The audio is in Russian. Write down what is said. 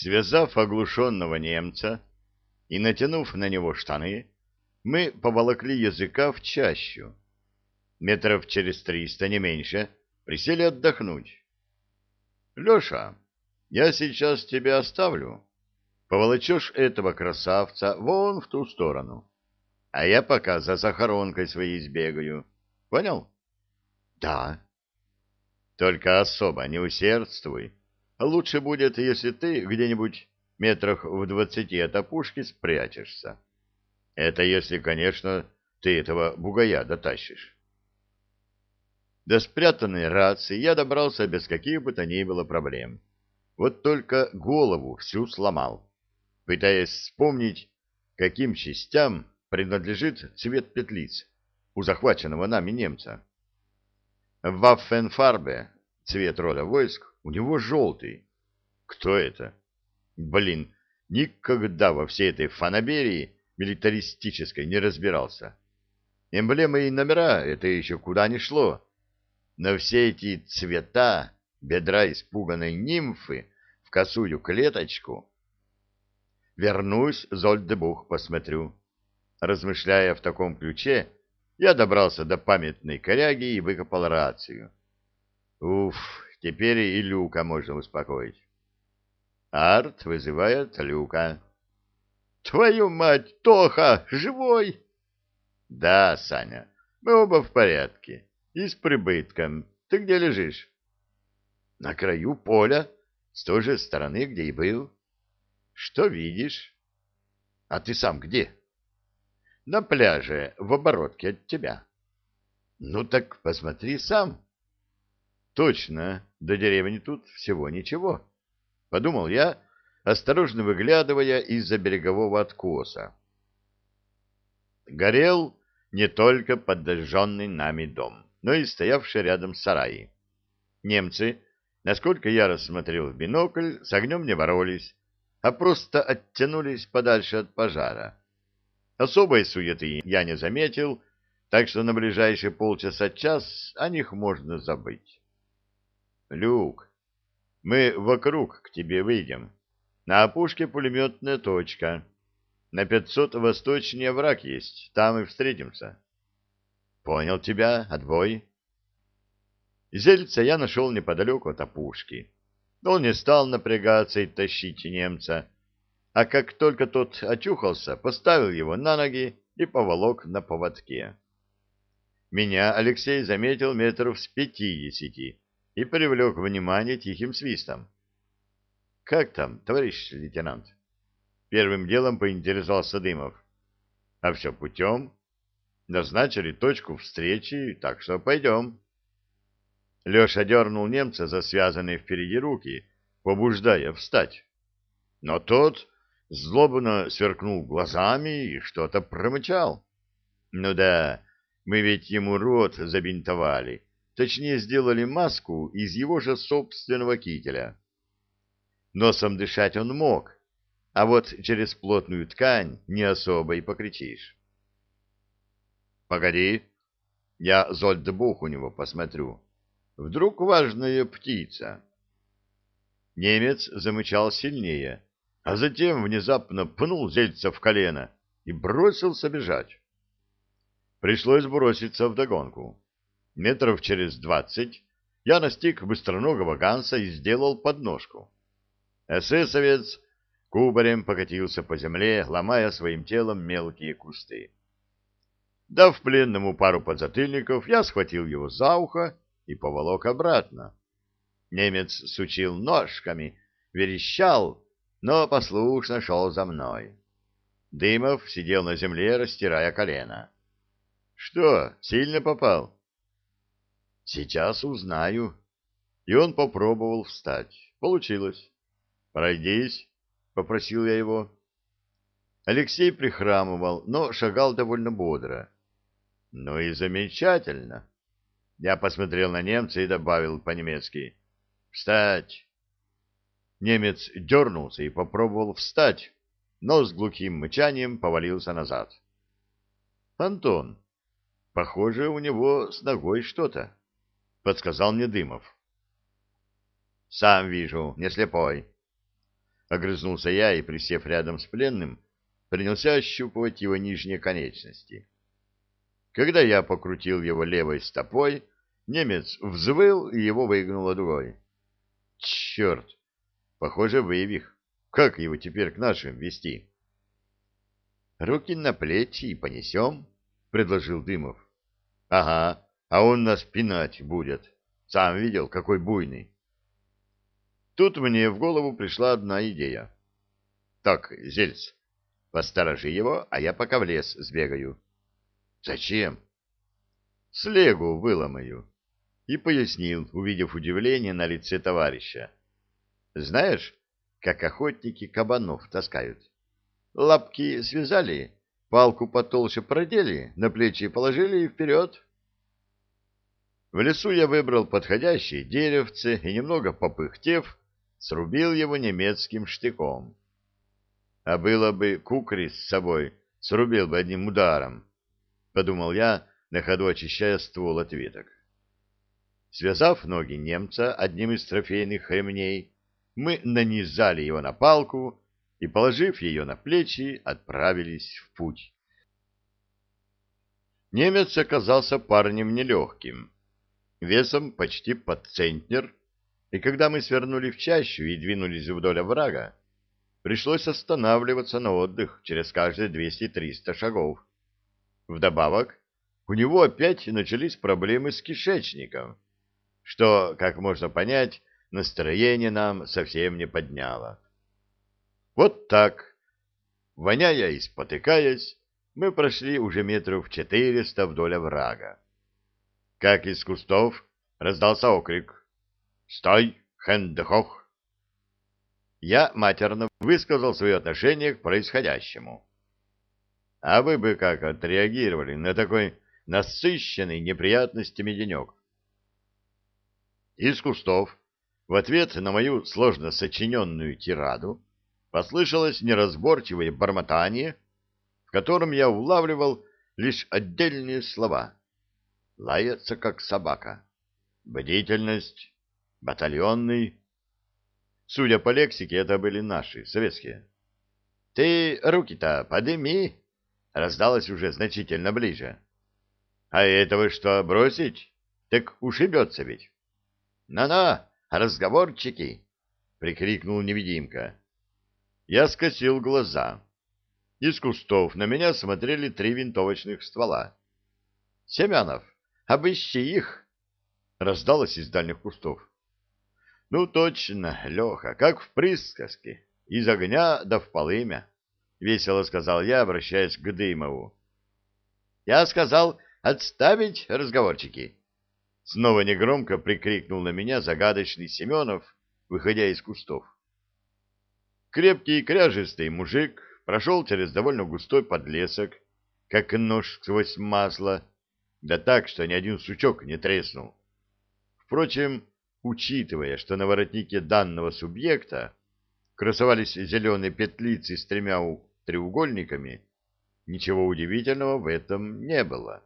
Связав оглушенного немца и натянув на него штаны, мы поволокли языка в чащу. Метров через триста, не меньше, присели отдохнуть. — Леша, я сейчас тебя оставлю. Поволочешь этого красавца вон в ту сторону. А я пока за захоронкой своей сбегаю. Понял? — Да. — Только особо не усердствуй. Лучше будет, если ты где-нибудь метрах в двадцати от опушки спрячешься. Это если, конечно, ты этого бугая дотащишь. До спрятанной рации я добрался без каких бы то ни было проблем. Вот только голову всю сломал, пытаясь вспомнить, каким частям принадлежит цвет петлиц у захваченного нами немца. В Ваффенфарбе, цвет рода войск, у него желтый. Кто это? Блин, никогда во всей этой фанаберии милитаристической не разбирался. Эмблемы и номера — это еще куда ни шло. Но все эти цвета, бедра испуганной нимфы в косую клеточку... Вернусь, Зольдебух, посмотрю. Размышляя в таком ключе, я добрался до памятной коряги и выкопал рацию. Уф, теперь и Люка можно успокоить. Арт вызывает Люка. Твою мать, Тоха, живой? Да, Саня, мы оба в порядке. И с прибытком. Ты где лежишь? На краю поля, с той же стороны, где и был. Что видишь? А ты сам где? На пляже, в оборотке от тебя. Ну так посмотри сам. Точно, до деревни тут всего ничего. Подумал я, осторожно выглядывая из-за берегового откоса. Горел не только подожженный нами дом, но и стоявший рядом сараи. Немцы, насколько я рассмотрел в бинокль, с огнем не боролись, а просто оттянулись подальше от пожара. Особой суеты я не заметил, так что на ближайшие полчаса-час о них можно забыть. Люк, мы вокруг к тебе выйдем. На опушке пулеметная точка. На пятьсот восточнее враг есть, там и встретимся. Понял тебя, отбой. Зельца я нашел неподалеку от опушки. Он не стал напрягаться и тащить немца, а как только тот очухался, поставил его на ноги и поволок на поводке. Меня Алексей заметил метров с пятидесяти и привлек внимание тихим свистом. Как там, товарищ лейтенант? Первым делом поинтересовался Дымов. А все путем. Назначили точку встречи, так что пойдем. Леша дернул немца за связанные впереди руки, побуждая встать. Но тот злобно сверкнул глазами и что-то промычал. Ну да, мы ведь ему рот забинтовали, точнее сделали маску из его же собственного кителя. Носом дышать он мог, а вот через плотную ткань не особо и покричишь. — Погоди, я Зольдбух у него посмотрю. Вдруг важная птица. Немец замычал сильнее, а затем внезапно пнул зельца в колено и бросился бежать. Пришлось броситься вдогонку. Метров через двадцать я настиг быстроногого Ганса и сделал подножку. Эсэсовец кубарем покатился по земле, ломая своим телом мелкие кусты. Дав пленному пару подзатыльников, я схватил его за ухо и поволок обратно. Немец сучил ножками, верещал, но послушно шел за мной. Дымов сидел на земле, растирая колено. — Что, сильно попал? — Сейчас узнаю. И он попробовал встать. Получилось. «Пройдись», — попросил я его. Алексей прихрамывал, но шагал довольно бодро. «Ну и замечательно!» Я посмотрел на немца и добавил по-немецки. «Встать!» Немец дернулся и попробовал встать, но с глухим мычанием повалился назад. «Антон, похоже, у него с ногой что-то», — подсказал мне Дымов. «Сам вижу, не слепой», — огрызнулся я и, присев рядом с пленным, принялся ощупывать его нижние конечности. Когда я покрутил его левой стопой, немец взвыл и его выгнуло дугой. Черт! Похоже, вывих. Как его теперь к нашим вести? Руки на плечи и понесем, — предложил Дымов. Ага, а он нас пинать будет. Сам видел, какой буйный. Тут мне в голову пришла одна идея. Так, Зельц, посторожи его, а я пока в лес сбегаю. Зачем? Слегу выломаю. И пояснил, увидев удивление на лице товарища. Знаешь, как охотники кабанов таскают? Лапки связали, палку потолще продели, на плечи положили и вперед. В лесу я выбрал подходящее деревце и, немного попыхтев, срубил его немецким штыком. А было бы кукри с собой, срубил бы одним ударом, — подумал я, на ходу очищая ствол от веток. Связав ноги немца одним из трофейных ремней, мы нанизали его на палку и, положив ее на плечи, отправились в путь. Немец оказался парнем нелегким, весом почти под центнер, и когда мы свернули в чащу и двинулись вдоль оврага, пришлось останавливаться на отдых через каждые 200-300 шагов. Вдобавок, у него опять начались проблемы с кишечником, что, как можно понять, настроение нам совсем не подняло. Вот так, воняя и спотыкаясь, мы прошли уже метров четыреста вдоль оврага. Как из кустов раздался окрик «Стой, Хендехох!» Я матерно высказал свое отношение к происходящему. А вы бы как отреагировали на такой насыщенный неприятностями денек? Из кустов в ответ на мою сложно сочиненную тираду послышалось неразборчивое бормотание, в котором я улавливал лишь отдельные слова. Лаяться, как собака. Бдительность. Батальонный. Судя по лексике, это были наши, советские. — Ты руки-то подыми! — раздалось уже значительно ближе. — А этого что, бросить? Так ушибется ведь. На — разговорчики! — прикрикнул невидимка. Я скосил глаза. Из кустов на меня смотрели три винтовочных ствола. — Семенов, обыщи их! — раздалось из дальних кустов. — Ну, точно, Леха, как в присказке. Из огня да в полымя, — весело сказал я, обращаясь к Дымову. — Я сказал, отставить разговорчики. Снова негромко прикрикнул на меня загадочный Семенов, выходя из кустов. Крепкий кряжистый мужик прошел через довольно густой подлесок, как нож сквозь масло, да так, что ни один сучок не треснул. Впрочем, учитывая, что на воротнике данного субъекта красовались зеленые петлицы с тремя треугольниками, ничего удивительного в этом не было.